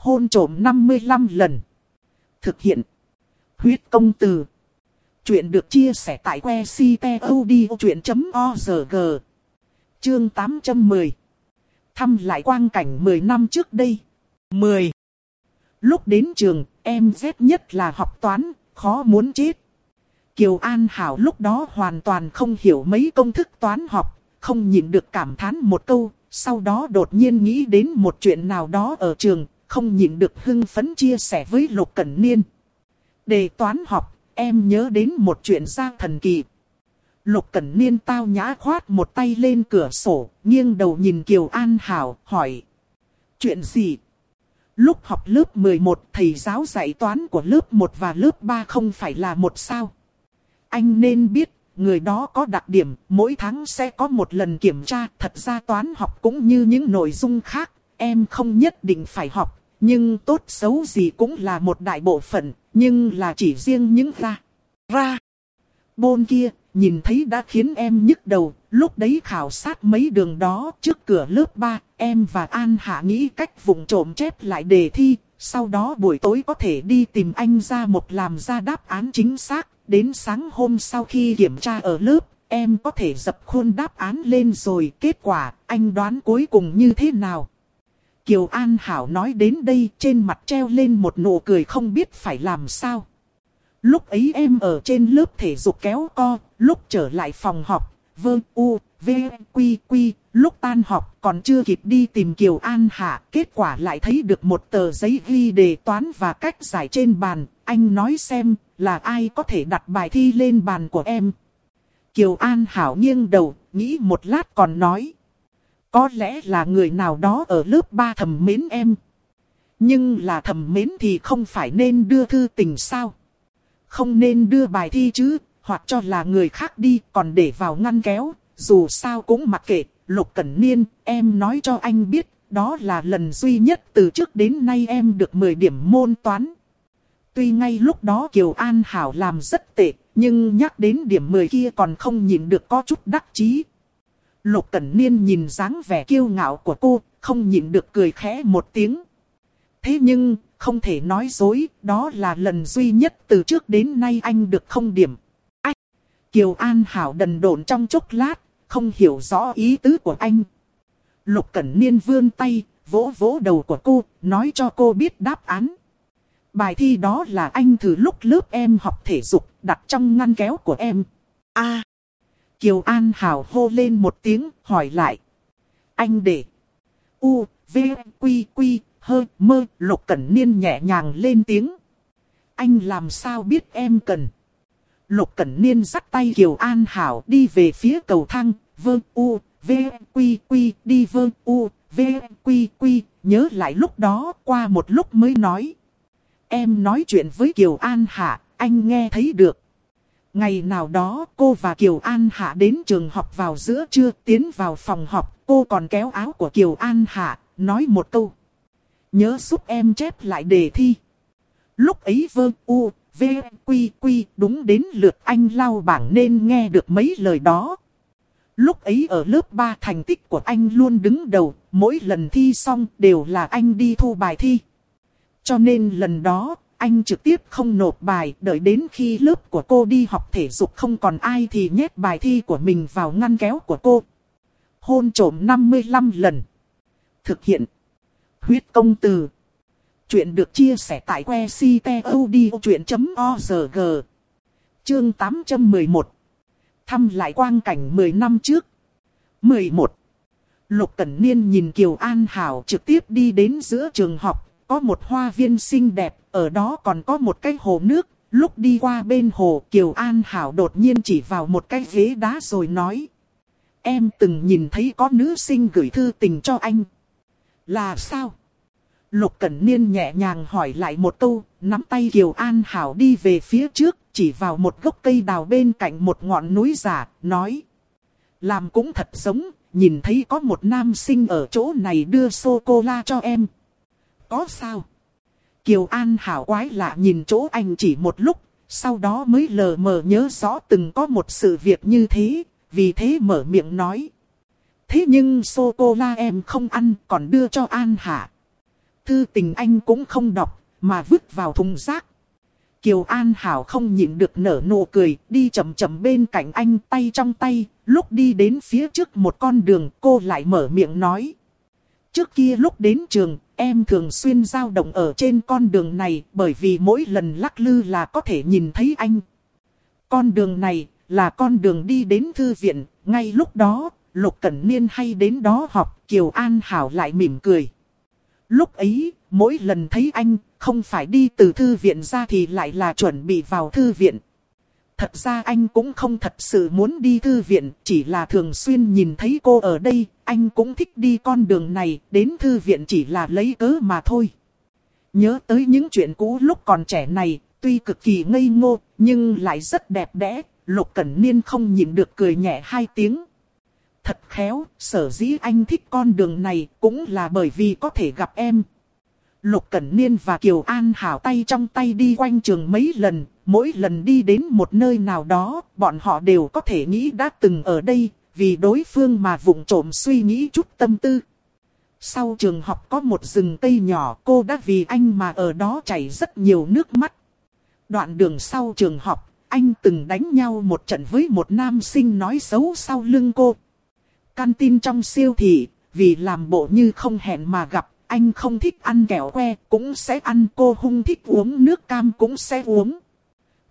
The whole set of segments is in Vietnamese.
hôn trộm 55 lần. Thực hiện. Huyết công từ. Chuyện được chia sẻ tại que ctod.org. Chương 810. Thăm lại quang cảnh 10 năm trước đây. 10. Lúc đến trường, em rét nhất là học toán, khó muốn chết. Kiều An Hảo lúc đó hoàn toàn không hiểu mấy công thức toán học, không nhịn được cảm thán một câu, sau đó đột nhiên nghĩ đến một chuyện nào đó ở trường, không nhịn được hưng phấn chia sẻ với Lục Cẩn Niên. Đề toán học, em nhớ đến một chuyện ra thần kỳ. Lục Cẩn Niên tao nhã khoát một tay lên cửa sổ, nghiêng đầu nhìn Kiều An Hảo, hỏi. Chuyện gì? Lúc học lớp 11, thầy giáo dạy toán của lớp 1 và lớp 3 không phải là một sao. Anh nên biết, người đó có đặc điểm, mỗi tháng sẽ có một lần kiểm tra. Thật ra toán học cũng như những nội dung khác, em không nhất định phải học. Nhưng tốt xấu gì cũng là một đại bộ phận, nhưng là chỉ riêng những ra. Ra. Bôn kia, nhìn thấy đã khiến em nhức đầu, lúc đấy khảo sát mấy đường đó trước cửa lớp 3, em và An Hạ nghĩ cách vùng trộm chép lại đề thi, sau đó buổi tối có thể đi tìm anh ra một làm ra đáp án chính xác, đến sáng hôm sau khi kiểm tra ở lớp, em có thể dập khuôn đáp án lên rồi, kết quả, anh đoán cuối cùng như thế nào? Kiều An Hảo nói đến đây trên mặt treo lên một nụ cười không biết phải làm sao. Lúc ấy em ở trên lớp thể dục kéo co, lúc trở lại phòng học, vơ u, v, quy quy, lúc tan học còn chưa kịp đi tìm Kiều An Hạ. Kết quả lại thấy được một tờ giấy ghi đề toán và cách giải trên bàn. Anh nói xem là ai có thể đặt bài thi lên bàn của em. Kiều An Hảo nghiêng đầu, nghĩ một lát còn nói. Có lẽ là người nào đó ở lớp 3 thầm mến em. Nhưng là thầm mến thì không phải nên đưa thư tình sao? Không nên đưa bài thi chứ, hoặc cho là người khác đi còn để vào ngăn kéo, dù sao cũng mặc kệ, Lục Cẩn Niên, em nói cho anh biết, đó là lần duy nhất từ trước đến nay em được 10 điểm môn toán. Tuy ngay lúc đó Kiều An Hảo làm rất tệ, nhưng nhắc đến điểm 10 kia còn không nhìn được có chút đắc chí. Lục Cẩn Niên nhìn dáng vẻ kiêu ngạo của cô, không nhịn được cười khẽ một tiếng. Thế nhưng, không thể nói dối, đó là lần duy nhất từ trước đến nay anh được không điểm. Ách! Kiều An Hảo đần độn trong chốc lát, không hiểu rõ ý tứ của anh. Lục Cẩn Niên vươn tay, vỗ vỗ đầu của cô, nói cho cô biết đáp án. Bài thi đó là anh thử lúc lớp em học thể dục, đặt trong ngăn kéo của em. a Kiều An Hảo hô lên một tiếng, hỏi lại. Anh để. U, V, Quy, Quy, hơi, mơ, Lục Cẩn Niên nhẹ nhàng lên tiếng. Anh làm sao biết em cần. Lục Cẩn Niên dắt tay Kiều An Hảo đi về phía cầu thang, vơ u, v, quy quy, đi vơ u, v, quy quy, nhớ lại lúc đó qua một lúc mới nói. Em nói chuyện với Kiều An Hạ, anh nghe thấy được. Ngày nào đó cô và Kiều An Hạ đến trường học vào giữa trưa tiến vào phòng học, cô còn kéo áo của Kiều An Hạ, nói một câu. Nhớ giúp em chép lại đề thi. Lúc ấy vơ u, v, quy quy đúng đến lượt anh lau bảng nên nghe được mấy lời đó. Lúc ấy ở lớp 3 thành tích của anh luôn đứng đầu, mỗi lần thi xong đều là anh đi thu bài thi. Cho nên lần đó, anh trực tiếp không nộp bài, đợi đến khi lớp của cô đi học thể dục không còn ai thì nhét bài thi của mình vào ngăn kéo của cô. Hôn trổm 55 lần. Thực hiện. Huyết công từ. Chuyện được chia sẻ tại que ctod.org. Chương 811. Thăm lại quang cảnh 10 năm trước. 11. Lục Cẩn Niên nhìn Kiều An Hảo trực tiếp đi đến giữa trường học, có một hoa viên xinh đẹp, ở đó còn có một cái hồ nước. Lúc đi qua bên hồ, Kiều An Hảo đột nhiên chỉ vào một cái ghế đá rồi nói. Em từng nhìn thấy có nữ sinh gửi thư tình cho anh. Là sao? Lục Cẩn Niên nhẹ nhàng hỏi lại một câu, nắm tay Kiều An Hảo đi về phía trước, chỉ vào một gốc cây đào bên cạnh một ngọn núi giả, nói. Làm cũng thật giống, nhìn thấy có một nam sinh ở chỗ này đưa sô-cô-la cho em. Có sao? Kiều An Hảo quái lạ nhìn chỗ anh chỉ một lúc, sau đó mới lờ mờ nhớ rõ từng có một sự việc như thế, vì thế mở miệng nói. Thế nhưng sô-cô-la em không ăn còn đưa cho An hả? thư tình anh cũng không đọc, mà vứt vào thùng rác. Kiều An Hảo không nhịn được nở nụ cười, đi chậm chậm bên cạnh anh tay trong tay, lúc đi đến phía trước một con đường cô lại mở miệng nói. Trước kia lúc đến trường, em thường xuyên dao động ở trên con đường này bởi vì mỗi lần lắc lư là có thể nhìn thấy anh. Con đường này là con đường đi đến thư viện, ngay lúc đó, Lục Cẩn Niên hay đến đó học, Kiều An Hảo lại mỉm cười. Lúc ấy, mỗi lần thấy anh, không phải đi từ thư viện ra thì lại là chuẩn bị vào thư viện. Thật ra anh cũng không thật sự muốn đi thư viện, chỉ là thường xuyên nhìn thấy cô ở đây, anh cũng thích đi con đường này, đến thư viện chỉ là lấy cớ mà thôi. Nhớ tới những chuyện cũ lúc còn trẻ này, tuy cực kỳ ngây ngô, nhưng lại rất đẹp đẽ, Lục Cẩn Niên không nhịn được cười nhẹ hai tiếng. Thật khéo, sở dĩ anh thích con đường này cũng là bởi vì có thể gặp em. Lục Cẩn Niên và Kiều An hảo tay trong tay đi quanh trường mấy lần, mỗi lần đi đến một nơi nào đó, bọn họ đều có thể nghĩ đã từng ở đây, vì đối phương mà vụng trộm suy nghĩ chút tâm tư. Sau trường học có một rừng cây nhỏ, cô đã vì anh mà ở đó chảy rất nhiều nước mắt. Đoạn đường sau trường học, anh từng đánh nhau một trận với một nam sinh nói xấu sau lưng cô. Căn tin trong siêu thị, vì làm bộ như không hẹn mà gặp, anh không thích ăn kẹo que, cũng sẽ ăn cô hung thích uống nước cam cũng sẽ uống.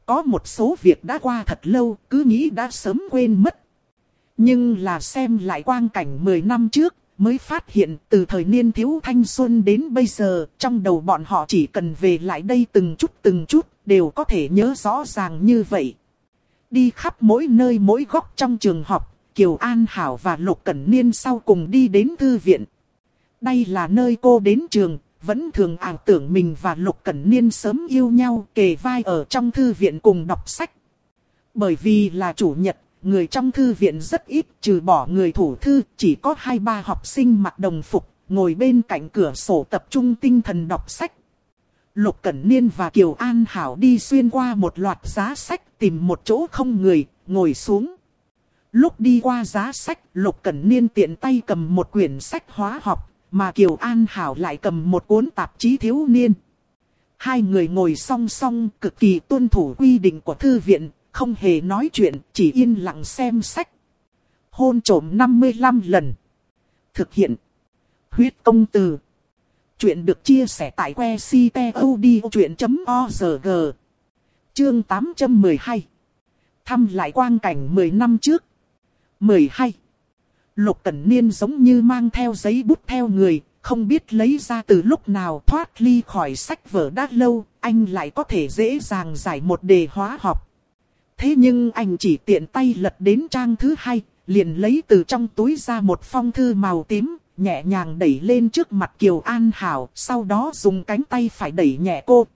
Có một số việc đã qua thật lâu, cứ nghĩ đã sớm quên mất. Nhưng là xem lại quang cảnh 10 năm trước, mới phát hiện từ thời niên thiếu thanh xuân đến bây giờ, trong đầu bọn họ chỉ cần về lại đây từng chút từng chút, đều có thể nhớ rõ ràng như vậy. Đi khắp mỗi nơi mỗi góc trong trường học, Kiều An Hảo và Lục Cẩn Niên sau cùng đi đến thư viện. Đây là nơi cô đến trường, vẫn thường ảo tưởng mình và Lục Cẩn Niên sớm yêu nhau kề vai ở trong thư viện cùng đọc sách. Bởi vì là chủ nhật, người trong thư viện rất ít trừ bỏ người thủ thư, chỉ có hai ba học sinh mặc đồng phục, ngồi bên cạnh cửa sổ tập trung tinh thần đọc sách. Lục Cẩn Niên và Kiều An Hảo đi xuyên qua một loạt giá sách tìm một chỗ không người, ngồi xuống. Lúc đi qua giá sách, Lục Cẩn Niên tiện tay cầm một quyển sách hóa học, mà Kiều An Hảo lại cầm một cuốn tạp chí thiếu niên. Hai người ngồi song song cực kỳ tuân thủ quy định của thư viện, không hề nói chuyện, chỉ yên lặng xem sách. Hôn trổm 55 lần. Thực hiện. Huyết công từ. Chuyện được chia sẻ tại que ctod.org. Chương 812. Thăm lại quang cảnh 10 năm trước. 12. Lục Cẩn Niên giống như mang theo giấy bút theo người, không biết lấy ra từ lúc nào thoát ly khỏi sách vở đã lâu, anh lại có thể dễ dàng giải một đề hóa học. Thế nhưng anh chỉ tiện tay lật đến trang thứ hai, liền lấy từ trong túi ra một phong thư màu tím, nhẹ nhàng đẩy lên trước mặt Kiều An Hảo, sau đó dùng cánh tay phải đẩy nhẹ cô.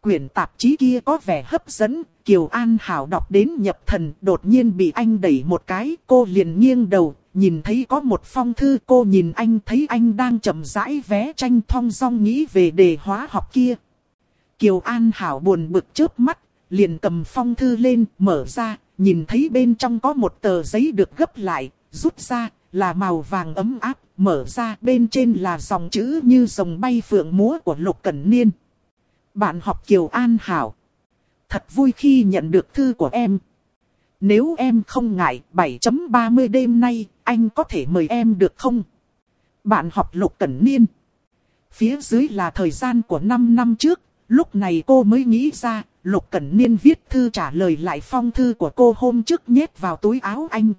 Quyển tạp chí kia có vẻ hấp dẫn, Kiều An Hảo đọc đến nhập thần, đột nhiên bị anh đẩy một cái, cô liền nghiêng đầu, nhìn thấy có một phong thư, cô nhìn anh thấy anh đang chậm rãi vé tranh thong dong nghĩ về đề hóa học kia. Kiều An Hảo buồn bực chớp mắt, liền cầm phong thư lên, mở ra, nhìn thấy bên trong có một tờ giấy được gấp lại, rút ra, là màu vàng ấm áp, mở ra bên trên là dòng chữ như dòng bay phượng múa của Lục Cẩn Niên. Bạn học Kiều An Hảo. Thật vui khi nhận được thư của em. Nếu em không ngại 7.30 đêm nay, anh có thể mời em được không? Bạn học Lục Cẩn Niên. Phía dưới là thời gian của 5 năm trước, lúc này cô mới nghĩ ra, Lục Cẩn Niên viết thư trả lời lại phong thư của cô hôm trước nhét vào túi áo anh.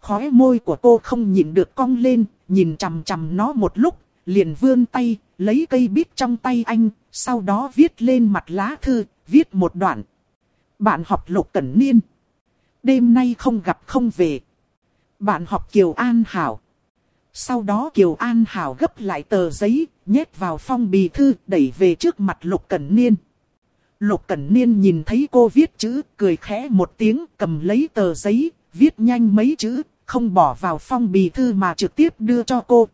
Khóe môi của cô không nhịn được cong lên, nhìn chằm chằm nó một lúc, liền vươn tay, lấy cây bít trong tay anh, sau đó viết lên mặt lá thư, viết một đoạn. Bạn học Lục Cẩn Niên. Đêm nay không gặp không về. Bạn học Kiều An Hảo. Sau đó Kiều An Hảo gấp lại tờ giấy, nhét vào phong bì thư, đẩy về trước mặt Lục Cẩn Niên. Lục Cẩn Niên nhìn thấy cô viết chữ, cười khẽ một tiếng, cầm lấy tờ giấy, viết nhanh mấy chữ, không bỏ vào phong bì thư mà trực tiếp đưa cho cô.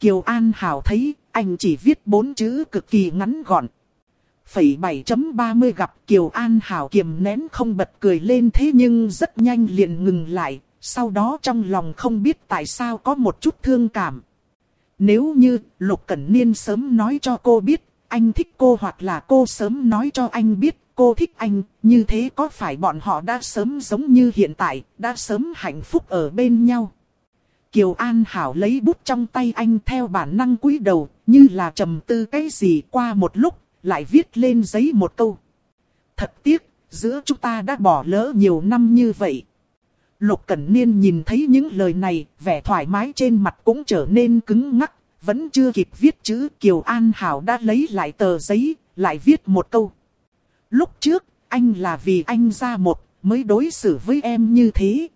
Kiều An Hảo thấy, anh chỉ viết bốn chữ cực kỳ ngắn gọn. Phẩy 7.30 gặp Kiều An Hảo kiềm nén không bật cười lên thế nhưng rất nhanh liền ngừng lại, sau đó trong lòng không biết tại sao có một chút thương cảm. Nếu như Lục Cẩn Niên sớm nói cho cô biết, anh thích cô hoặc là cô sớm nói cho anh biết cô thích anh, như thế có phải bọn họ đã sớm giống như hiện tại, đã sớm hạnh phúc ở bên nhau. Kiều An Hảo lấy bút trong tay anh theo bản năng cúi đầu, như là trầm tư cái gì qua một lúc, lại viết lên giấy một câu. Thật tiếc, giữa chúng ta đã bỏ lỡ nhiều năm như vậy. Lục Cẩn Niên nhìn thấy những lời này, vẻ thoải mái trên mặt cũng trở nên cứng ngắc, vẫn chưa kịp viết chữ Kiều An Hảo đã lấy lại tờ giấy, lại viết một câu. Lúc trước, anh là vì anh ra một, mới đối xử với em như thế.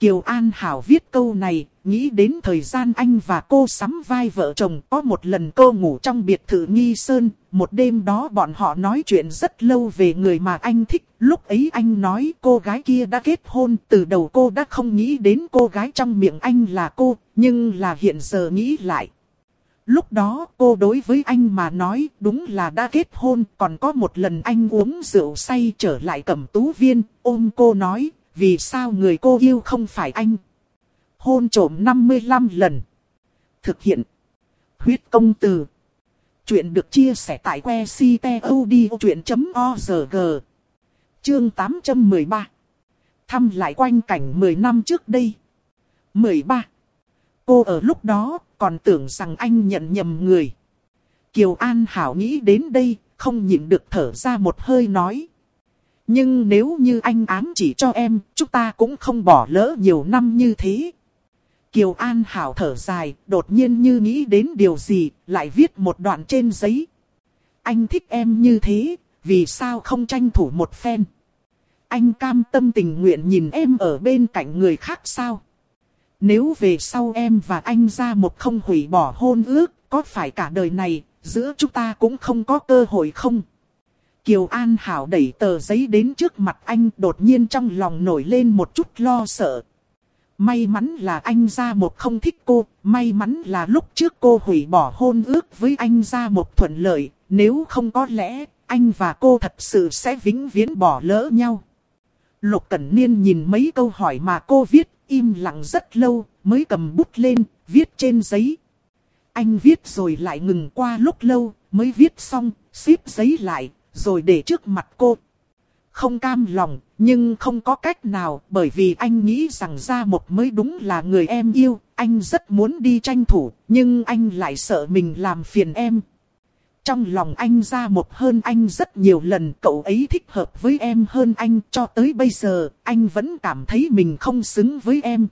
Kiều An Hảo viết câu này, nghĩ đến thời gian anh và cô sắm vai vợ chồng có một lần cô ngủ trong biệt thự Nghi Sơn, một đêm đó bọn họ nói chuyện rất lâu về người mà anh thích, lúc ấy anh nói cô gái kia đã kết hôn, từ đầu cô đã không nghĩ đến cô gái trong miệng anh là cô, nhưng là hiện giờ nghĩ lại. Lúc đó cô đối với anh mà nói đúng là đã kết hôn, còn có một lần anh uống rượu say trở lại cẩm tú viên, ôm cô nói, vì sao người cô yêu không phải anh. Hôn trổm 55 lần. Thực hiện. Huyết công từ. Chuyện được chia sẻ tại que ctod.org. Chương 813. Thăm lại quanh cảnh 10 năm trước đây. 13. Cô ở lúc đó còn tưởng rằng anh nhận nhầm người. Kiều An Hảo nghĩ đến đây, không nhịn được thở ra một hơi nói. Nhưng nếu như anh ám chỉ cho em, chúng ta cũng không bỏ lỡ nhiều năm như thế. Kiều An Hảo thở dài, đột nhiên như nghĩ đến điều gì, lại viết một đoạn trên giấy. Anh thích em như thế, vì sao không tranh thủ một phen? Anh cam tâm tình nguyện nhìn em ở bên cạnh người khác sao? Nếu về sau em và anh ra một không hủy bỏ hôn ước, có phải cả đời này, giữa chúng ta cũng không có cơ hội không? Kiều An Hảo đẩy tờ giấy đến trước mặt anh đột nhiên trong lòng nổi lên một chút lo sợ. May mắn là anh ra một không thích cô, may mắn là lúc trước cô hủy bỏ hôn ước với anh ra một thuận lợi, nếu không có lẽ anh và cô thật sự sẽ vĩnh viễn bỏ lỡ nhau. Lục Cẩn Niên nhìn mấy câu hỏi mà cô viết, im lặng rất lâu, mới cầm bút lên, viết trên giấy. Anh viết rồi lại ngừng qua lúc lâu, mới viết xong, xếp giấy lại, rồi để trước mặt cô. Không cam lòng, nhưng không có cách nào, bởi vì anh nghĩ rằng ra một mới đúng là người em yêu, anh rất muốn đi tranh thủ, nhưng anh lại sợ mình làm phiền em. Trong lòng anh ra một hơn anh rất nhiều lần, cậu ấy thích hợp với em hơn anh, cho tới bây giờ, anh vẫn cảm thấy mình không xứng với em.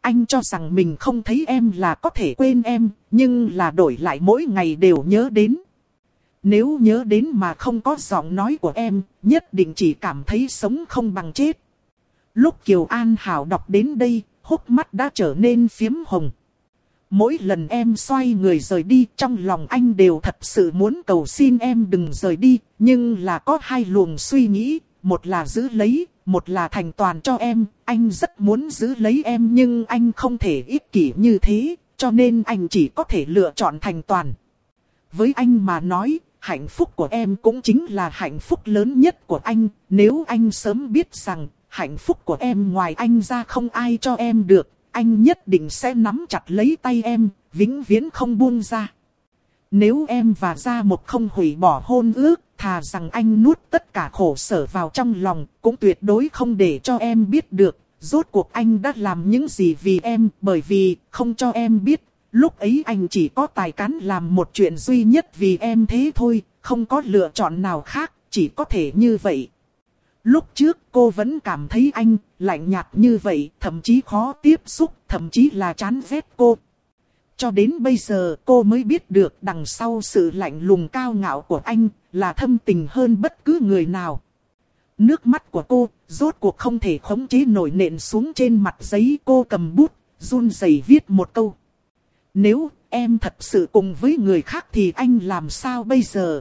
Anh cho rằng mình không thấy em là có thể quên em, nhưng là đổi lại mỗi ngày đều nhớ đến. Nếu nhớ đến mà không có giọng nói của em, nhất định chỉ cảm thấy sống không bằng chết. Lúc Kiều An Hảo đọc đến đây, hốc mắt đã trở nên phiếm hồng. Mỗi lần em xoay người rời đi trong lòng anh đều thật sự muốn cầu xin em đừng rời đi. Nhưng là có hai luồng suy nghĩ, một là giữ lấy, một là thành toàn cho em. Anh rất muốn giữ lấy em nhưng anh không thể ích kỷ như thế, cho nên anh chỉ có thể lựa chọn thành toàn. Với anh mà nói, hạnh phúc của em cũng chính là hạnh phúc lớn nhất của anh. Nếu anh sớm biết rằng hạnh phúc của em ngoài anh ra không ai cho em được, anh nhất định sẽ nắm chặt lấy tay em, vĩnh viễn không buông ra. Nếu em và Gia một không hủy bỏ hôn ước, thà rằng anh nuốt tất cả khổ sở vào trong lòng, cũng tuyệt đối không để cho em biết được, rốt cuộc anh đã làm những gì vì em, bởi vì không cho em biết, lúc ấy anh chỉ có tài cán làm một chuyện duy nhất vì em thế thôi, không có lựa chọn nào khác, chỉ có thể như vậy. Lúc trước cô vẫn cảm thấy anh lạnh nhạt như vậy, thậm chí khó tiếp xúc, thậm chí là chán ghét cô. Cho đến bây giờ cô mới biết được đằng sau sự lạnh lùng cao ngạo của anh là thâm tình hơn bất cứ người nào. Nước mắt của cô rốt cuộc không thể khống chế nổi nện xuống trên mặt giấy cô cầm bút, run rẩy viết một câu. Nếu em thật sự cùng với người khác thì anh làm sao bây giờ?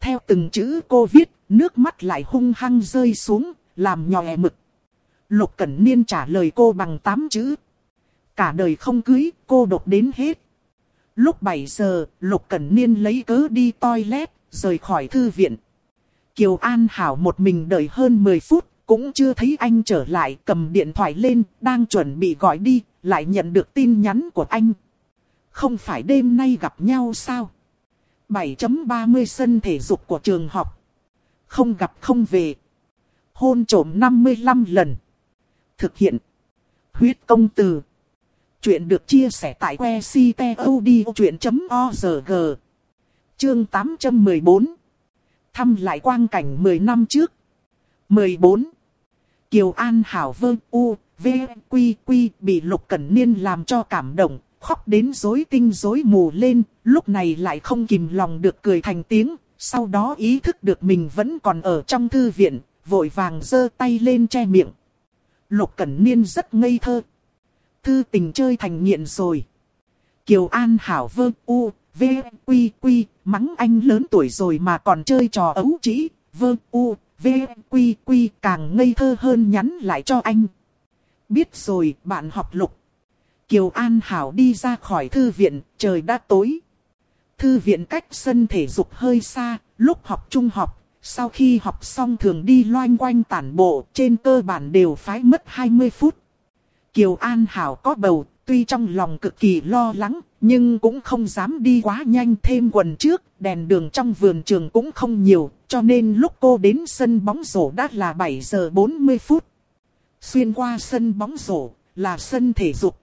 Theo từng chữ cô viết, nước mắt lại hung hăng rơi xuống, làm nhòe mực. Lục Cẩn Niên trả lời cô bằng tám chữ. Cả đời không cưới, cô độc đến hết. Lúc 7 giờ, Lục Cẩn Niên lấy cớ đi toilet, rời khỏi thư viện. Kiều An Hảo một mình đợi hơn 10 phút, cũng chưa thấy anh trở lại, cầm điện thoại lên, đang chuẩn bị gọi đi, lại nhận được tin nhắn của anh. không phải đêm nay gặp nhau sao? 7.30 sân thể dục của trường học. Không gặp không về. Hôn trổm 55 lần. Thực hiện. Huyết công từ. Chuyện được chia sẻ tại que ctod.org. Chương 814. Thăm lại quang cảnh 10 năm trước. 14. Kiều An Hảo vương U, V, Quy, Quy bị Lục Cẩn Niên làm cho cảm động, khóc đến rối tinh rối mù lên, lúc này lại không kìm lòng được cười thành tiếng, sau đó ý thức được mình vẫn còn ở trong thư viện, vội vàng giơ tay lên che miệng. Lục Cẩn Niên rất ngây thơ. Thư tình chơi thành nghiện rồi. Kiều An Hảo Vơ U, V, Quy, Quy, mắng anh lớn tuổi rồi mà còn chơi trò ấu trĩ, Vơ U, V, Quy, Quy càng ngây thơ hơn nhắn lại cho anh. Biết rồi, bạn học lục. Kiều An Hảo đi ra khỏi thư viện, trời đã tối. Thư viện cách sân thể dục hơi xa, lúc học trung học, sau khi học xong thường đi loanh quanh tản bộ, trên cơ bản đều phái mất 20 phút. Kiều An Hảo có bầu, tuy trong lòng cực kỳ lo lắng, nhưng cũng không dám đi quá nhanh thêm quần trước, đèn đường trong vườn trường cũng không nhiều, cho nên lúc cô đến sân bóng rổ đã là 7 giờ 40 phút. Xuyên qua sân bóng rổ, là sân thể dục.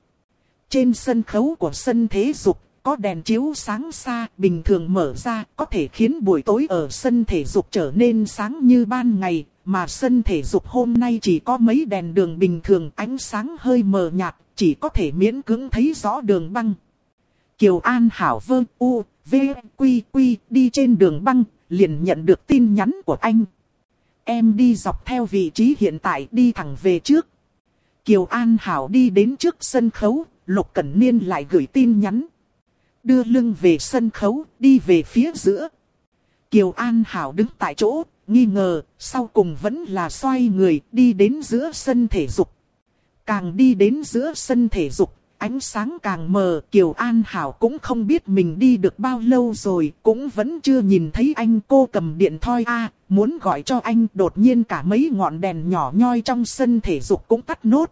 Trên sân khấu của sân thể dục, có đèn chiếu sáng xa, bình thường mở ra, có thể khiến buổi tối ở sân thể dục trở nên sáng như ban ngày, mà sân thể dục hôm nay chỉ có mấy đèn đường bình thường ánh sáng hơi mờ nhạt, chỉ có thể miễn cưỡng thấy rõ đường băng. Kiều An Hảo Vơ U, V, Quy, Quy đi trên đường băng, liền nhận được tin nhắn của anh. Em đi dọc theo vị trí hiện tại đi thẳng về trước. Kiều An Hảo đi đến trước sân khấu, Lục Cẩn Niên lại gửi tin nhắn. Đưa lưng về sân khấu, đi về phía giữa. Kiều An Hảo đứng tại chỗ, nghi ngờ, sau cùng vẫn là xoay người đi đến giữa sân thể dục. Càng đi đến giữa sân thể dục, ánh sáng càng mờ, Kiều An Hảo cũng không biết mình đi được bao lâu rồi, cũng vẫn chưa nhìn thấy anh cô cầm điện thoại a muốn gọi cho anh, đột nhiên cả mấy ngọn đèn nhỏ nhoi trong sân thể dục cũng tắt nốt.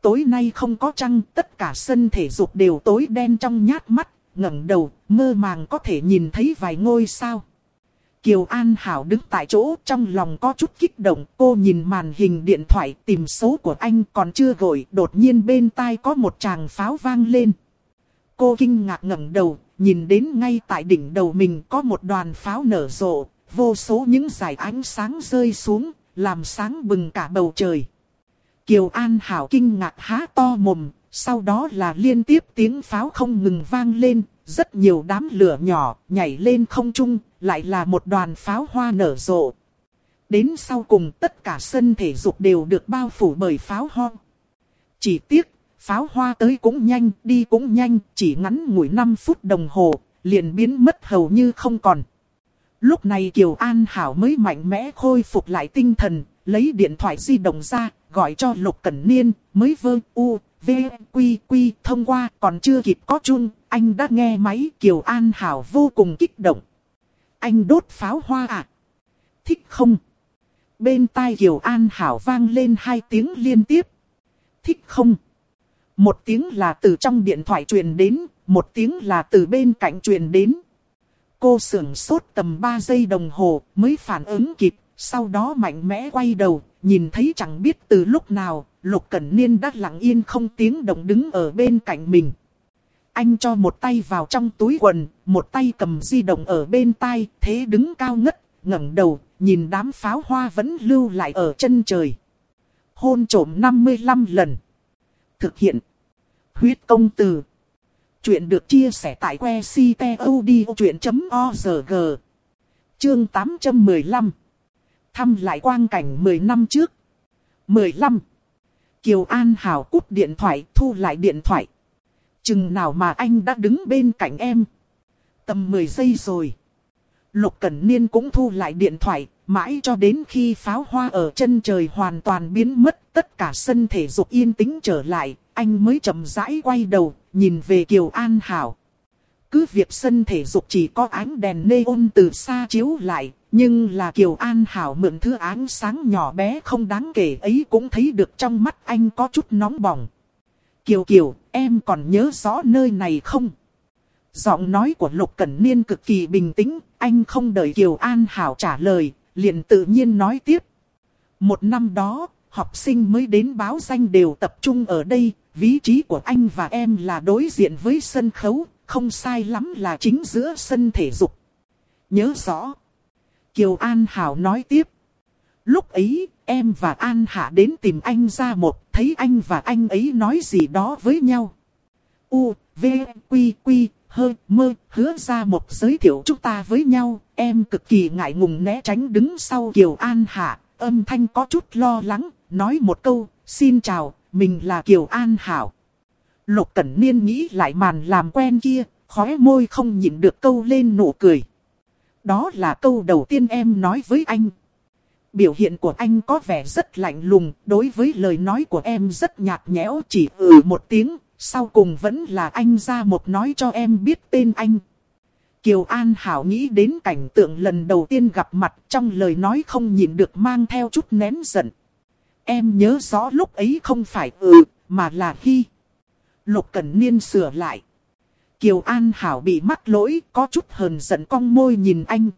Tối nay không có trăng, tất cả sân thể dục đều tối đen trong nhát mắt, ngẩng đầu, mơ màng có thể nhìn thấy vài ngôi sao. Kiều An Hảo đứng tại chỗ trong lòng có chút kích động. Cô nhìn màn hình điện thoại tìm số của anh còn chưa gọi. Đột nhiên bên tai có một tràng pháo vang lên. Cô kinh ngạc ngẩng đầu, nhìn đến ngay tại đỉnh đầu mình có một đoàn pháo nở rộ. Vô số những dải ánh sáng rơi xuống, làm sáng bừng cả bầu trời. Kiều An Hảo kinh ngạc há to mồm, sau đó là liên tiếp tiếng pháo không ngừng vang lên, rất nhiều đám lửa nhỏ nhảy lên không trung, lại là một đoàn pháo hoa nở rộ. Đến sau cùng tất cả sân thể dục đều được bao phủ bởi pháo hoa. Chỉ tiếc, pháo hoa tới cũng nhanh, đi cũng nhanh, chỉ ngắn ngủi 5 phút đồng hồ, liền biến mất hầu như không còn. Lúc này Kiều An Hảo mới mạnh mẽ khôi phục lại tinh thần, lấy điện thoại di động ra, gọi cho Lục Cẩn Niên, mới vơ u, v, quy quy thông qua, còn chưa kịp có chung, anh đã nghe máy Kiều An Hảo vô cùng kích động. Anh đốt pháo hoa à? Thích không? Bên tai Kiều An Hảo vang lên hai tiếng liên tiếp. Thích không? Một tiếng là từ trong điện thoại truyền đến, một tiếng là từ bên cạnh truyền đến. Cô sưởng sốt tầm 3 giây đồng hồ mới phản ứng kịp, sau đó mạnh mẽ quay đầu, nhìn thấy chẳng biết từ lúc nào, Lục Cẩn Niên đã lặng yên không tiếng động đứng ở bên cạnh mình. Anh cho một tay vào trong túi quần, một tay cầm di động ở bên tai, thế đứng cao ngất, ngẩng đầu, nhìn đám pháo hoa vẫn lưu lại ở chân trời. Hôn trổm 55 lần. Thực hiện. Huyết công từ. Chuyện được chia sẻ tại que ctod.org. Chương 815. Thăm lại quang cảnh 10 năm trước. 15. Kiều An Hảo cút điện thoại thu lại điện thoại. Chừng nào mà anh đã đứng bên cạnh em. Tầm 10 giây rồi. Lục Cẩn Niên cũng thu lại điện thoại, mãi cho đến khi pháo hoa ở chân trời hoàn toàn biến mất, tất cả sân thể dục yên tĩnh trở lại, anh mới chậm rãi quay đầu, nhìn về Kiều An Hảo. Cứ việc sân thể dục chỉ có ánh đèn neon từ xa chiếu lại, nhưng là Kiều An Hảo mượn thứ ánh sáng nhỏ bé không đáng kể ấy cũng thấy được trong mắt anh có chút nóng bỏng. Kiều Kiều, em còn nhớ rõ nơi này không? Giọng nói của Lục Cẩn Niên cực kỳ bình tĩnh, anh không đợi Kiều An Hảo trả lời, liền tự nhiên nói tiếp. Một năm đó, học sinh mới đến báo danh đều tập trung ở đây, vị trí của anh và em là đối diện với sân khấu, không sai lắm là chính giữa sân thể dục. Nhớ rõ. Kiều An Hảo nói tiếp. Lúc ấy, em và An Hạ đến tìm anh ra một, thấy anh và anh ấy nói gì đó với nhau. U, V, Quy, Quy, Hơ, Mơ, hứa ra một giới thiệu chúng ta với nhau. Em cực kỳ ngại ngùng né tránh đứng sau Kiều An Hạ, âm thanh có chút lo lắng, nói một câu, xin chào, mình là Kiều An Hảo. Lục Cẩn Niên nghĩ lại màn làm quen kia, khóe môi không nhịn được câu lên nụ cười. Đó là câu đầu tiên em nói với anh. Biểu hiện của anh có vẻ rất lạnh lùng, đối với lời nói của em rất nhạt nhẽo chỉ ừ một tiếng, sau cùng vẫn là anh ra một nói cho em biết tên anh. Kiều An Hảo nghĩ đến cảnh tượng lần đầu tiên gặp mặt trong lời nói không nhịn được mang theo chút nén giận. Em nhớ rõ lúc ấy không phải ừ, mà là khi. Lục Cẩn Niên sửa lại. Kiều An Hảo bị mắc lỗi, có chút hờn giận cong môi nhìn anh.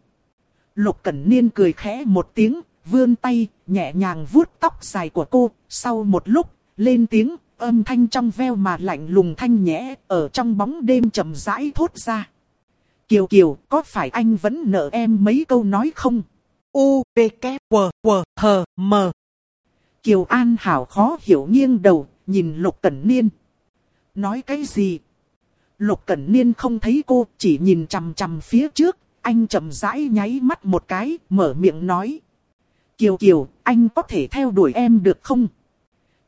Lục Cẩn Niên cười khẽ một tiếng, vươn tay, nhẹ nhàng vuốt tóc dài của cô. Sau một lúc, lên tiếng, âm thanh trong veo mà lạnh lùng thanh nhẹ, ở trong bóng đêm chậm rãi thốt ra. Kiều Kiều, có phải anh vẫn nợ em mấy câu nói không? U, V, K, W, W, H, M. Kiều An Hảo khó hiểu nghiêng đầu, nhìn Lục Cẩn Niên. Nói cái gì? Lục Cẩn Niên không thấy cô, chỉ nhìn chằm chằm phía trước, anh chậm rãi nháy mắt một cái, mở miệng nói. Kiều Kiều, anh có thể theo đuổi em được không?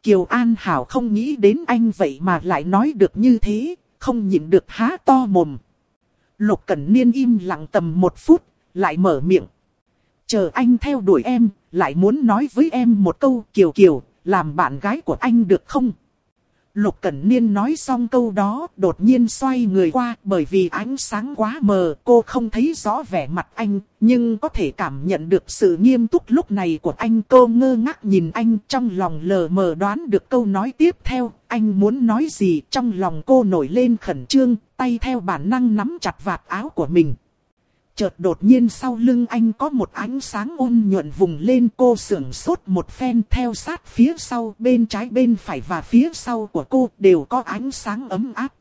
Kiều An Hảo không nghĩ đến anh vậy mà lại nói được như thế, không nhịn được há to mồm. Lục Cẩn Niên im lặng tầm một phút, lại mở miệng. Chờ anh theo đuổi em, lại muốn nói với em một câu Kiều Kiều, làm bạn gái của anh được không? Lục Cẩn Niên nói xong câu đó, đột nhiên xoay người qua, bởi vì ánh sáng quá mờ, cô không thấy rõ vẻ mặt anh, nhưng có thể cảm nhận được sự nghiêm túc lúc này của anh. Cô ngơ ngác nhìn anh, trong lòng lờ mờ đoán được câu nói tiếp theo, anh muốn nói gì, trong lòng cô nổi lên khẩn trương, tay theo bản năng nắm chặt vạt áo của mình. Chợt đột nhiên sau lưng anh có một ánh sáng ôn nhuận vùng lên cô sưởng sốt một phen theo sát phía sau bên trái bên phải và phía sau của cô đều có ánh sáng ấm áp.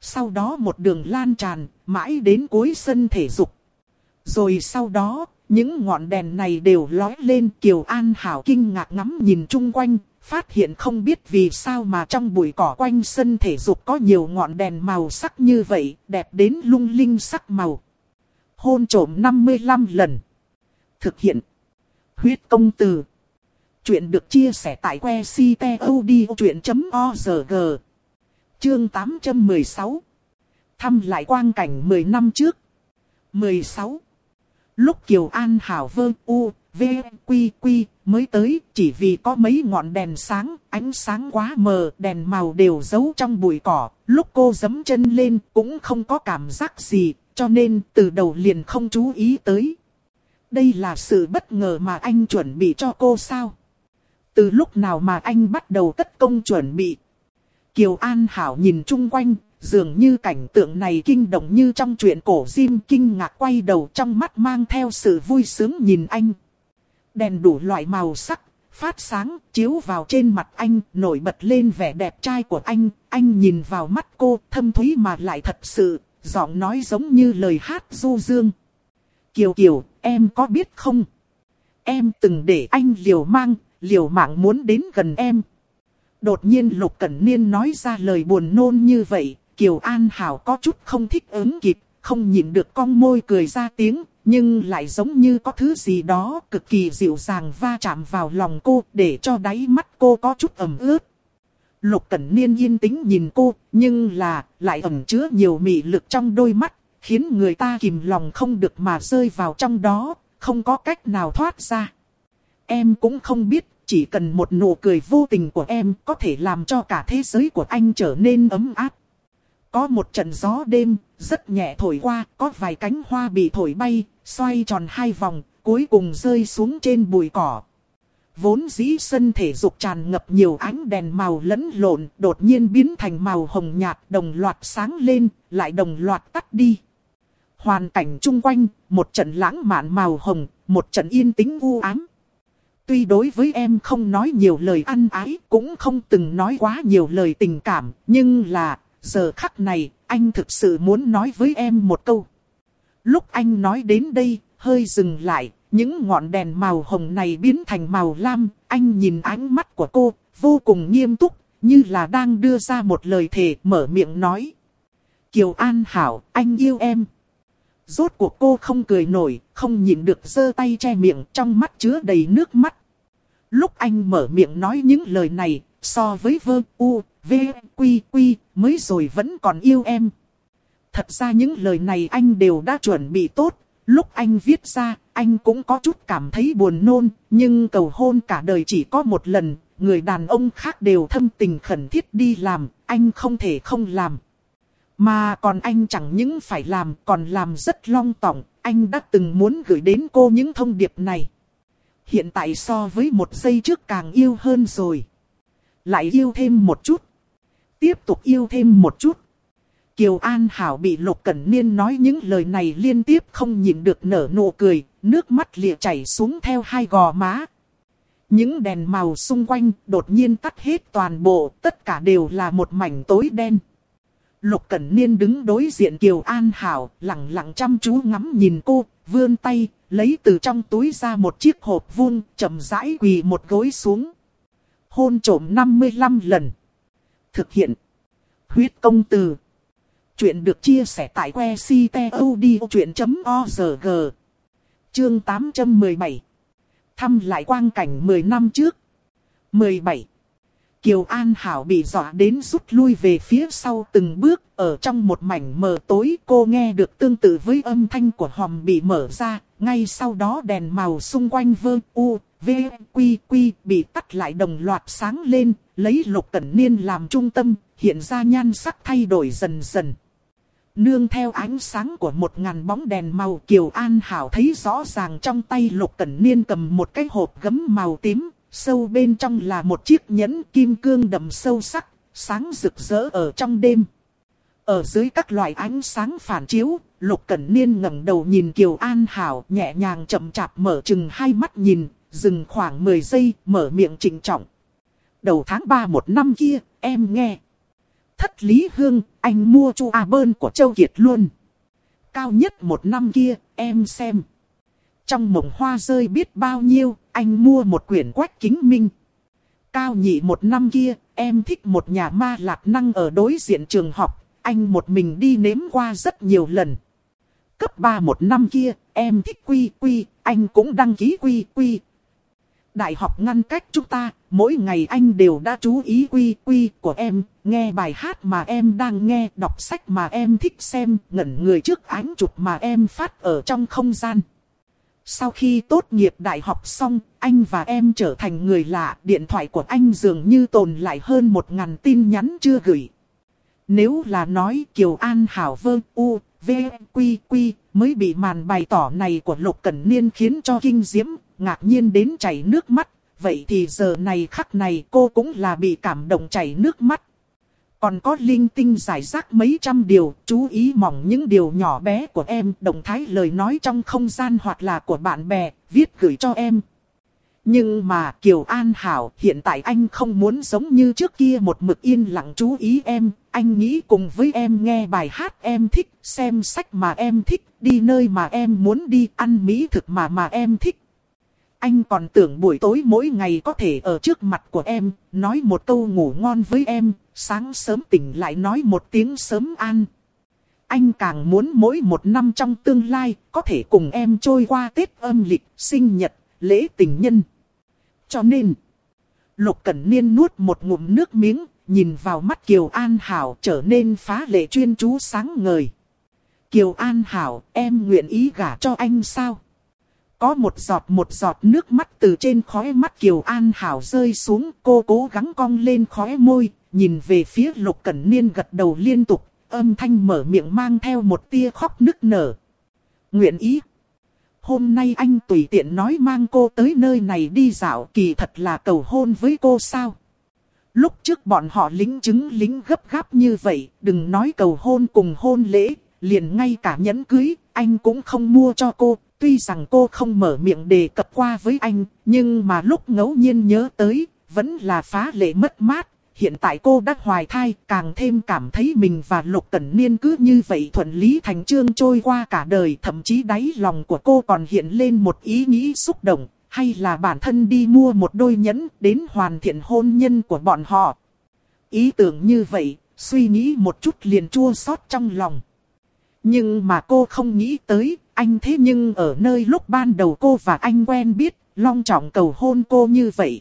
Sau đó một đường lan tràn, mãi đến cuối sân thể dục. Rồi sau đó, những ngọn đèn này đều lói lên Kiều An Hảo kinh ngạc ngắm nhìn chung quanh, phát hiện không biết vì sao mà trong bụi cỏ quanh sân thể dục có nhiều ngọn đèn màu sắc như vậy, đẹp đến lung linh sắc màu hôn trổm 55 lần. Thực hiện. Huyết công từ. Chuyện được chia sẻ tại que ctod.org. Chương 816. Thăm lại quang cảnh 10 năm trước. 16. Lúc Kiều An Hảo vơ u, v, quy quy mới tới chỉ vì có mấy ngọn đèn sáng, ánh sáng quá mờ, đèn màu đều giấu trong bụi cỏ. Lúc cô giấm chân lên cũng không có cảm giác gì, cho nên từ đầu liền không chú ý tới. Đây là sự bất ngờ mà anh chuẩn bị cho cô sao? Từ lúc nào mà anh bắt đầu tất công chuẩn bị? Kiều An Hảo nhìn chung quanh, dường như cảnh tượng này kinh động như trong chuyện cổ Jim kinh ngạc quay đầu trong mắt mang theo sự vui sướng nhìn anh. Đèn đủ loại màu sắc, phát sáng, chiếu vào trên mặt anh, nổi bật lên vẻ đẹp trai của anh. Anh nhìn vào mắt cô, thâm thúy mà lại thật sự, giọng nói giống như lời hát du dương. Kiều Kiều, em có biết không? Em từng để anh liều mang, liều mạng muốn đến gần em. Đột nhiên Lục Cẩn Niên nói ra lời buồn nôn như vậy, Kiều An Hảo có chút không thích ứng kịp, không nhịn được con môi cười ra tiếng, nhưng lại giống như có thứ gì đó cực kỳ dịu dàng va chạm vào lòng cô để cho đáy mắt cô có chút ẩm ướt. Lục Cẩn Niên yên tĩnh nhìn cô, nhưng là, lại ẩn chứa nhiều mị lực trong đôi mắt, khiến người ta kìm lòng không được mà rơi vào trong đó, không có cách nào thoát ra. Em cũng không biết, chỉ cần một nụ cười vô tình của em có thể làm cho cả thế giới của anh trở nên ấm áp. Có một trận gió đêm, rất nhẹ thổi qua, có vài cánh hoa bị thổi bay, xoay tròn hai vòng, cuối cùng rơi xuống trên bụi cỏ. vốn dĩ sân thể dục tràn ngập nhiều ánh đèn màu lẫn lộn, đột nhiên biến thành màu hồng nhạt, đồng loạt sáng lên, lại đồng loạt tắt đi. Hoàn cảnh chung quanh, một trận lãng mạn màu hồng, một trận yên tĩnh u ám. Tuy đối với em không nói nhiều lời ăn ái, cũng không từng nói quá nhiều lời tình cảm, nhưng là, giờ khắc này, anh thực sự muốn nói với em một câu. Lúc anh nói đến đây, hơi dừng lại, những ngọn đèn màu hồng này biến thành màu lam, anh nhìn ánh mắt của cô, vô cùng nghiêm túc, như là đang đưa ra một lời thề mở miệng nói. Kiều An Hảo, anh yêu em. Rốt cuộc cô không cười nổi, không nhịn được giơ tay che miệng trong mắt chứa đầy nước mắt. Lúc anh mở miệng nói những lời này, so với vơ u, v, quy, quy, mới rồi vẫn còn yêu em. Thật ra những lời này anh đều đã chuẩn bị tốt, lúc anh viết ra, anh cũng có chút cảm thấy buồn nôn, nhưng cầu hôn cả đời chỉ có một lần, người đàn ông khác đều thâm tình khẩn thiết đi làm, anh không thể không làm. Mà còn anh chẳng những phải làm còn làm rất long tỏng, anh đã từng muốn gửi đến cô những thông điệp này. Hiện tại so với một giây trước càng yêu hơn rồi. Lại yêu thêm một chút. Tiếp tục yêu thêm một chút. Kiều An Hảo bị Lục Cẩn Niên nói những lời này liên tiếp không nhịn được nở nụ cười, nước mắt lìa chảy xuống theo hai gò má. Những đèn màu xung quanh đột nhiên tắt hết toàn bộ, tất cả đều là một mảnh tối đen. Lục Cẩn Niên đứng đối diện Kiều An Hảo, lặng lặng chăm chú ngắm nhìn cô, vươn tay, lấy từ trong túi ra một chiếc hộp vuông, chậm rãi quỳ một gối xuống. Hôn trổm 55 lần. Thực hiện. Huyết công từ. Chuyện được chia sẻ tại que ctod.org. Chương 817. Thăm lại quang cảnh 10 năm trước. 17. Kiều An Hảo bị dọa đến rút lui về phía sau từng bước, ở trong một mảnh mờ tối cô nghe được tương tự với âm thanh của hòm bị mở ra, ngay sau đó đèn màu xung quanh vơ u, v, quy quy bị tắt lại đồng loạt sáng lên, lấy lục cẩn niên làm trung tâm, hiện ra nhan sắc thay đổi dần dần. Nương theo ánh sáng của một ngàn bóng đèn màu Kiều An Hảo thấy rõ ràng trong tay Lục Cẩn Niên cầm một cái hộp gấm màu tím, sâu bên trong là một chiếc nhẫn kim cương đậm sâu sắc, sáng rực rỡ ở trong đêm. Ở dưới các loại ánh sáng phản chiếu, Lục Cẩn Niên ngẩng đầu nhìn Kiều An Hảo nhẹ nhàng chậm chạp mở chừng hai mắt nhìn, dừng khoảng 10 giây, mở miệng trình trọng. Đầu tháng 3 một năm kia, em nghe. Thất Lý Hương, anh mua chu A bơn của Châu Kiệt luôn. Cao nhất một năm kia, em xem. Trong mộng hoa rơi biết bao nhiêu, anh mua một quyển quách kính minh. Cao nhị một năm kia, em thích một nhà ma lạc năng ở đối diện trường học, anh một mình đi nếm qua rất nhiều lần. Cấp 3 một năm kia, em thích quy quy, anh cũng đăng ký quy quy. Đại học ngăn cách chúng ta, mỗi ngày anh đều đã chú ý quy quy của em, nghe bài hát mà em đang nghe, đọc sách mà em thích xem, ngẩn người trước ánh chụp mà em phát ở trong không gian. Sau khi tốt nghiệp đại học xong, anh và em trở thành người lạ, điện thoại của anh dường như tồn lại hơn một ngàn tin nhắn chưa gửi. Nếu là nói Kiều An Hảo Vương, U, V, Quy, Quy, mới bị màn bày tỏ này của Lục Cẩn Niên khiến cho kinh diễm, ngạc nhiên đến chảy nước mắt. Vậy thì giờ này khắc này cô cũng là bị cảm động chảy nước mắt. Còn có linh tinh giải rác mấy trăm điều, chú ý mỏng những điều nhỏ bé của em, động thái lời nói trong không gian hoặc là của bạn bè, viết gửi cho em. Nhưng mà Kiều An Hảo hiện tại anh không muốn giống như trước kia một mực yên lặng chú ý em. Anh nghĩ cùng với em nghe bài hát em thích, xem sách mà em thích, đi nơi mà em muốn đi, ăn mỹ thực mà mà em thích. Anh còn tưởng buổi tối mỗi ngày có thể ở trước mặt của em, nói một câu ngủ ngon với em, sáng sớm tỉnh lại nói một tiếng sớm an. Anh càng muốn mỗi một năm trong tương lai có thể cùng em trôi qua Tết âm lịch, sinh nhật, lễ tình nhân. Cho nên, Lục Cẩn Niên nuốt một ngụm nước miếng, nhìn vào mắt Kiều An Hảo trở nên phá lệ chuyên chú sáng ngời. Kiều An Hảo, em nguyện ý gả cho anh sao? Có một giọt một giọt nước mắt từ trên khóe mắt Kiều An Hảo rơi xuống, cô cố gắng cong lên khóe môi, nhìn về phía Lục Cẩn Niên gật đầu liên tục, âm thanh mở miệng mang theo một tia khóc nức nở. Nguyện ý. hôm nay anh tùy tiện nói mang cô tới nơi này đi dạo kỳ thật là cầu hôn với cô sao? Lúc trước bọn họ lính chứng lính gấp gáp như vậy, đừng nói cầu hôn cùng hôn lễ, liền ngay cả nhẫn cưới, anh cũng không mua cho cô. Tuy rằng cô không mở miệng đề cập qua với anh, nhưng mà lúc ngẫu nhiên nhớ tới, vẫn là phá lệ mất mát. Hiện tại cô đã hoài thai, càng thêm cảm thấy mình và Lục Cẩn Niên cứ như vậy thuận lý thành trương trôi qua cả đời. Thậm chí đáy lòng của cô còn hiện lên một ý nghĩ xúc động, hay là bản thân đi mua một đôi nhẫn đến hoàn thiện hôn nhân của bọn họ. Ý tưởng như vậy, suy nghĩ một chút liền chua xót trong lòng. Nhưng mà cô không nghĩ tới, anh thế nhưng ở nơi lúc ban đầu cô và anh quen biết, long trọng cầu hôn cô như vậy.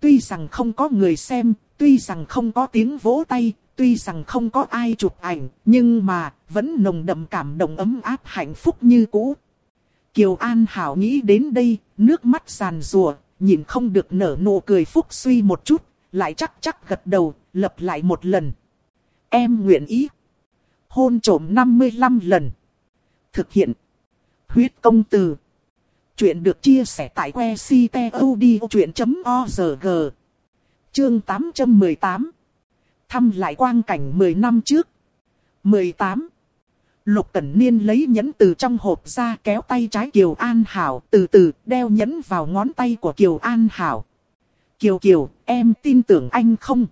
Tuy rằng không có người xem, tuy rằng không có tiếng vỗ tay, tuy rằng không có ai chụp ảnh, nhưng mà vẫn nồng đậm cảm động ấm áp hạnh phúc như cũ. Kiều An Hảo nghĩ đến đây, nước mắt giàn rùa, nhìn không được nở nụ cười phúc suy một chút, lại chắc chắc gật đầu, lập lại một lần. Em nguyện ý. Hôn trộm 55 lần. Thực hiện. Huyết công từ. Chuyện được chia sẻ tại que ctod.org. Chương 818. Thăm lại quang cảnh 10 năm trước. 18. Lục Cẩn Niên lấy nhẫn từ trong hộp ra kéo tay trái Kiều An Hảo từ từ đeo nhẫn vào ngón tay của Kiều An Hảo. Kiều Kiều, em tin tưởng anh không?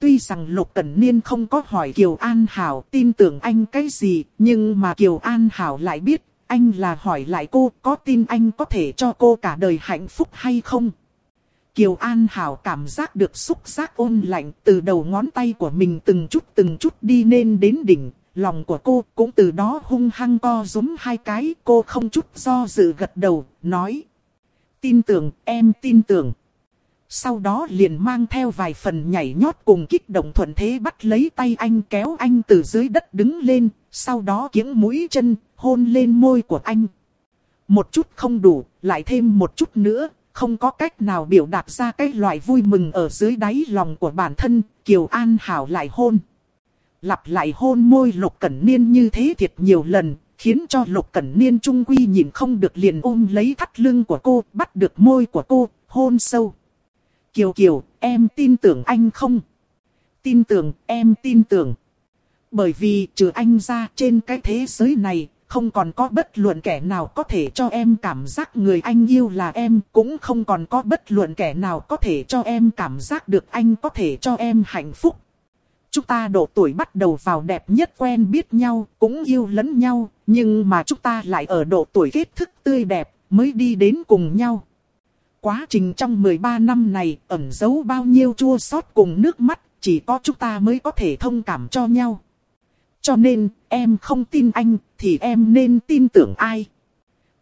Tuy rằng Lục Cẩn Niên không có hỏi Kiều An Hảo tin tưởng anh cái gì, nhưng mà Kiều An Hảo lại biết, anh là hỏi lại cô có tin anh có thể cho cô cả đời hạnh phúc hay không? Kiều An Hảo cảm giác được xúc giác ôn lạnh từ đầu ngón tay của mình từng chút từng chút đi lên đến đỉnh, lòng của cô cũng từ đó hung hăng co rúm hai cái, cô không chút do dự gật đầu, nói. Tin tưởng, em tin tưởng. Sau đó liền mang theo vài phần nhảy nhót cùng kích động thuận thế bắt lấy tay anh kéo anh từ dưới đất đứng lên, sau đó kiếng mũi chân, hôn lên môi của anh. Một chút không đủ, lại thêm một chút nữa, không có cách nào biểu đạt ra cái loại vui mừng ở dưới đáy lòng của bản thân, Kiều An Hảo lại hôn. Lặp lại hôn môi Lục Cẩn Niên như thế thiệt nhiều lần, khiến cho Lục Cẩn Niên trung quy nhìn không được liền ôm lấy thắt lưng của cô, bắt được môi của cô, hôn sâu. Kiều Kiều, em tin tưởng anh không? Tin tưởng, em tin tưởng. Bởi vì trừ anh ra trên cái thế giới này, không còn có bất luận kẻ nào có thể cho em cảm giác người anh yêu là em, cũng không còn có bất luận kẻ nào có thể cho em cảm giác được anh có thể cho em hạnh phúc. Chúng ta độ tuổi bắt đầu vào đẹp nhất quen biết nhau, cũng yêu lẫn nhau, nhưng mà chúng ta lại ở độ tuổi kết thức tươi đẹp, mới đi đến cùng nhau. Quá trình trong 13 năm này ẩn giấu bao nhiêu chua xót cùng nước mắt, chỉ có chúng ta mới có thể thông cảm cho nhau. Cho nên, em không tin anh, thì em nên tin tưởng ai.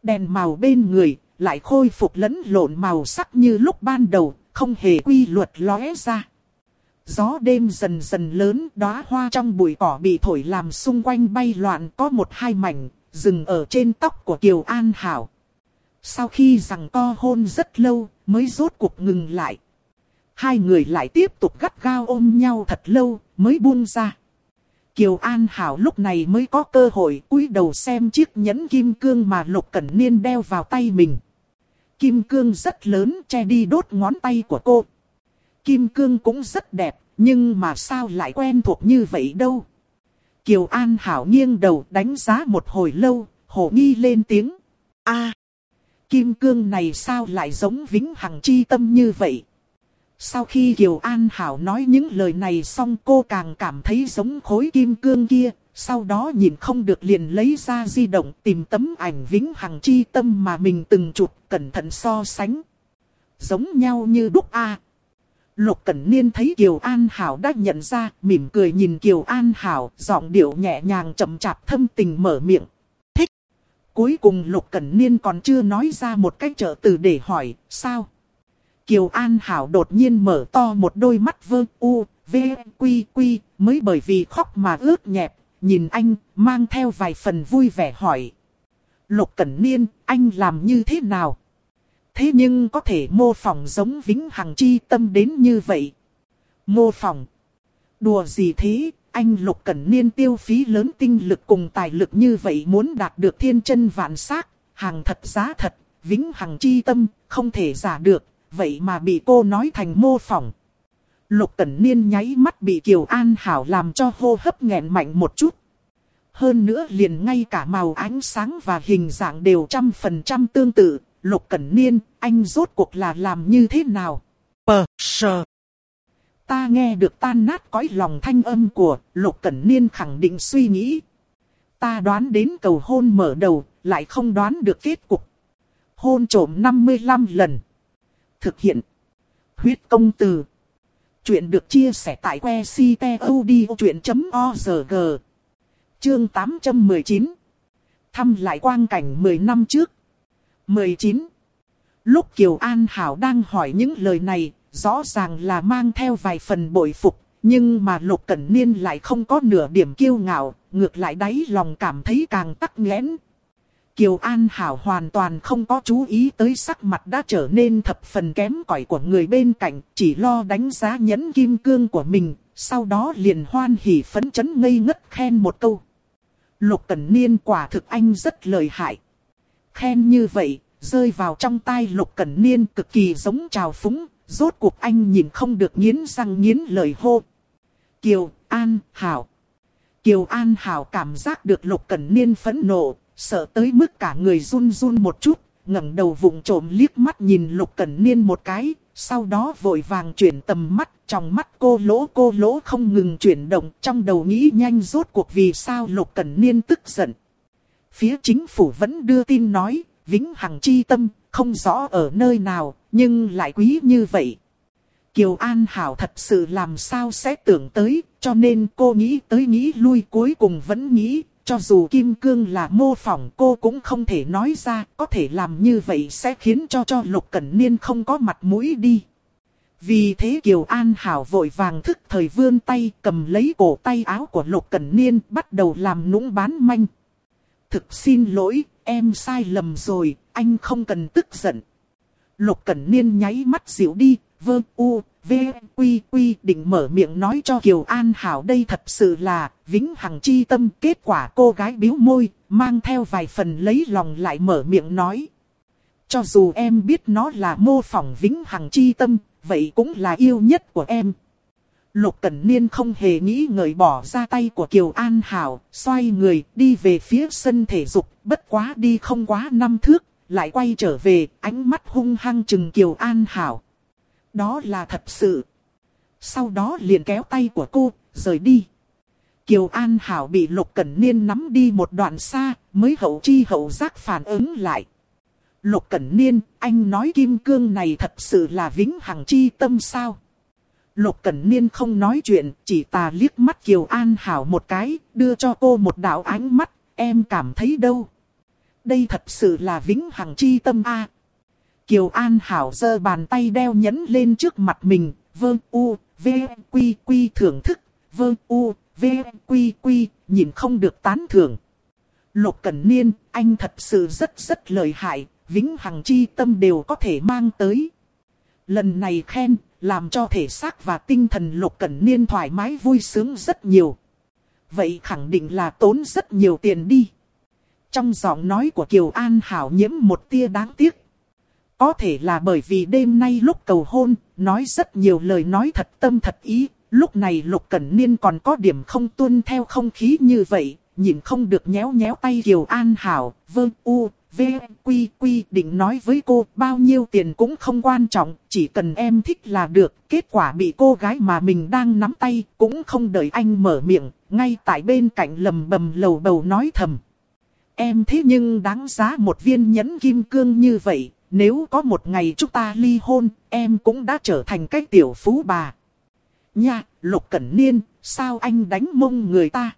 Đèn màu bên người, lại khôi phục lẫn lộn màu sắc như lúc ban đầu, không hề quy luật lóe ra. Gió đêm dần dần lớn, đóa hoa trong bụi cỏ bị thổi làm xung quanh bay loạn có một hai mảnh, dừng ở trên tóc của Kiều An Hảo. Sau khi rằng co hôn rất lâu, mới rốt cuộc ngừng lại. Hai người lại tiếp tục gắt gao ôm nhau thật lâu, mới buông ra. Kiều An Hảo lúc này mới có cơ hội cúi đầu xem chiếc nhẫn kim cương mà Lục Cẩn Niên đeo vào tay mình. Kim cương rất lớn che đi đốt ngón tay của cô. Kim cương cũng rất đẹp, nhưng mà sao lại quen thuộc như vậy đâu. Kiều An Hảo nghiêng đầu đánh giá một hồi lâu, hổ nghi lên tiếng. a kim cương này sao lại giống vĩnh hằng chi tâm như vậy? Sau khi Kiều An Hảo nói những lời này xong cô càng cảm thấy giống khối kim cương kia, sau đó nhìn không được liền lấy ra di động tìm tấm ảnh vĩnh hằng chi tâm mà mình từng chụp cẩn thận so sánh. Giống nhau như đúc A. Lục Cẩn Niên thấy Kiều An Hảo đã nhận ra, mỉm cười nhìn Kiều An Hảo, giọng điệu nhẹ nhàng chậm chạp thâm tình mở miệng. Cuối cùng Lục Cẩn Niên còn chưa nói ra một cách trợ từ để hỏi, sao? Kiều An Hảo đột nhiên mở to một đôi mắt vơ u, v, quy quy, mới bởi vì khóc mà ướt nhẹp, nhìn anh, mang theo vài phần vui vẻ hỏi. Lục Cẩn Niên, anh làm như thế nào? Thế nhưng có thể mô phỏng giống vĩnh hằng chi tâm đến như vậy. Mô phỏng. Đùa gì thế, anh Lục Cẩn Niên tiêu phí lớn tinh lực cùng tài lực như vậy muốn đạt được thiên chân vạn sắc hàng thật giá thật, vĩnh hằng chi tâm, không thể giả được, vậy mà bị cô nói thành mô phỏng. Lục Cẩn Niên nháy mắt bị Kiều An Hảo làm cho hô hấp nghẹn mạnh một chút. Hơn nữa liền ngay cả màu ánh sáng và hình dạng đều trăm phần trăm tương tự. Lục Cẩn Niên, anh rốt cuộc là làm như thế nào? Pờ, sờ. Ta nghe được tan nát cõi lòng thanh âm của Lục Cẩn Niên khẳng định suy nghĩ. Ta đoán đến cầu hôn mở đầu, lại không đoán được kết cục. Hôn trổm 55 lần. Thực hiện. Huyết công từ. Chuyện được chia sẻ tại que ctod.org. Chương 819. Thăm lại quang cảnh 10 năm trước. 19. Lúc Kiều An Hảo đang hỏi những lời này, rõ ràng là mang theo vài phần bội phục, nhưng mà Lục Cẩn Niên lại không có nửa điểm kiêu ngạo, ngược lại đáy lòng cảm thấy càng tắc nghẽn. Kiều An Hảo hoàn toàn không có chú ý tới sắc mặt đã trở nên thập phần kém cỏi của người bên cạnh, chỉ lo đánh giá nhẫn kim cương của mình, sau đó liền hoan hỉ phấn chấn ngây ngất khen một câu. Lục Cẩn Niên quả thực anh rất lợi hại. Khen như vậy, rơi vào trong tai Lục Cẩn Niên cực kỳ giống trào phúng, rốt cuộc anh nhìn không được nghiến răng nghiến lời hô. Kiều An Hảo Kiều An Hảo cảm giác được Lục Cẩn Niên phẫn nộ, sợ tới mức cả người run run một chút, ngẩng đầu vụng trộm liếc mắt nhìn Lục Cẩn Niên một cái, sau đó vội vàng chuyển tầm mắt, trong mắt cô lỗ cô lỗ không ngừng chuyển động, trong đầu nghĩ nhanh rốt cuộc vì sao Lục Cẩn Niên tức giận. Phía chính phủ vẫn đưa tin nói, vĩnh hằng chi tâm, không rõ ở nơi nào, nhưng lại quý như vậy. Kiều An Hảo thật sự làm sao sẽ tưởng tới, cho nên cô nghĩ tới nghĩ lui cuối cùng vẫn nghĩ, cho dù Kim Cương là mô phỏng cô cũng không thể nói ra, có thể làm như vậy sẽ khiến cho cho Lục Cẩn Niên không có mặt mũi đi. Vì thế Kiều An Hảo vội vàng thức thời vươn tay cầm lấy cổ tay áo của Lục Cẩn Niên bắt đầu làm nũng bán manh. Thực xin lỗi, em sai lầm rồi, anh không cần tức giận. Lục Cẩn Niên nháy mắt dịu đi, vơ u, v, quy quy định mở miệng nói cho Kiều An Hảo đây thật sự là vĩnh hằng chi tâm. Kết quả cô gái biếu môi, mang theo vài phần lấy lòng lại mở miệng nói. Cho dù em biết nó là mô phỏng vĩnh hằng chi tâm, vậy cũng là yêu nhất của em. Lục Cẩn Niên không hề nghĩ ngợi bỏ ra tay của Kiều An Hảo, xoay người đi về phía sân thể dục, bất quá đi không quá năm thước, lại quay trở về, ánh mắt hung hăng chừng Kiều An Hảo. Đó là thật sự. Sau đó liền kéo tay của cô, rời đi. Kiều An Hảo bị Lục Cẩn Niên nắm đi một đoạn xa, mới hậu chi hậu giác phản ứng lại. Lục Cẩn Niên, anh nói kim cương này thật sự là vĩnh hằng chi tâm sao? Lục Cẩn Niên không nói chuyện, chỉ tà liếc mắt Kiều An Hảo một cái, đưa cho cô một đạo ánh mắt, em cảm thấy đâu? Đây thật sự là vĩnh hằng chi tâm a. Kiều An Hảo giơ bàn tay đeo nhẫn lên trước mặt mình, vương u, v, quy quy thưởng thức, vương u, v, quy quy, nhìn không được tán thưởng. Lục Cẩn Niên, anh thật sự rất rất lợi hại, vĩnh hằng chi tâm đều có thể mang tới. Lần này khen, làm cho thể xác và tinh thần Lục Cẩn Niên thoải mái vui sướng rất nhiều. Vậy khẳng định là tốn rất nhiều tiền đi. Trong giọng nói của Kiều An Hảo nhiễm một tia đáng tiếc. Có thể là bởi vì đêm nay lúc cầu hôn, nói rất nhiều lời nói thật tâm thật ý. Lúc này Lục Cẩn Niên còn có điểm không tuân theo không khí như vậy, nhìn không được nhéo nhéo tay Kiều An Hảo, vương u, v, quy quy định nói với cô bao nhiêu tiền cũng không quan trọng, chỉ cần em thích là được. Kết quả bị cô gái mà mình đang nắm tay cũng không đợi anh mở miệng, ngay tại bên cạnh lầm bầm lầu bầu nói thầm. Em thế nhưng đáng giá một viên nhẫn kim cương như vậy, nếu có một ngày chúng ta ly hôn, em cũng đã trở thành cái tiểu phú bà. Nha, Lục Cẩn Niên, sao anh đánh mông người ta?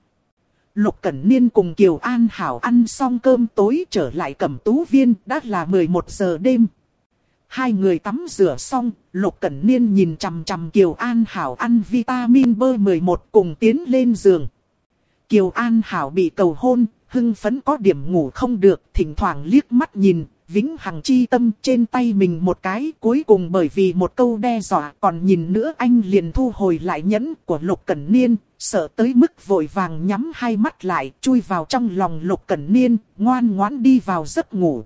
Lục Cẩn Niên cùng Kiều An Hảo ăn xong cơm tối trở lại cẩm tú viên, đã là 11 giờ đêm. Hai người tắm rửa xong, Lục Cẩn Niên nhìn chằm chằm Kiều An Hảo ăn vitamin B11 cùng tiến lên giường. Kiều An Hảo bị cầu hôn, hưng phấn có điểm ngủ không được, thỉnh thoảng liếc mắt nhìn, vĩnh hằng chi tâm trên tay mình một cái, cuối cùng bởi vì một câu đe dọa, còn nhìn nữa anh liền thu hồi lại nhẫn của Lục Cẩn Niên, sợ tới mức vội vàng nhắm hai mắt lại, chui vào trong lòng Lục Cẩn Niên, ngoan ngoãn đi vào giấc ngủ.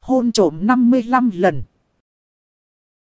hôn trộm 55 lần.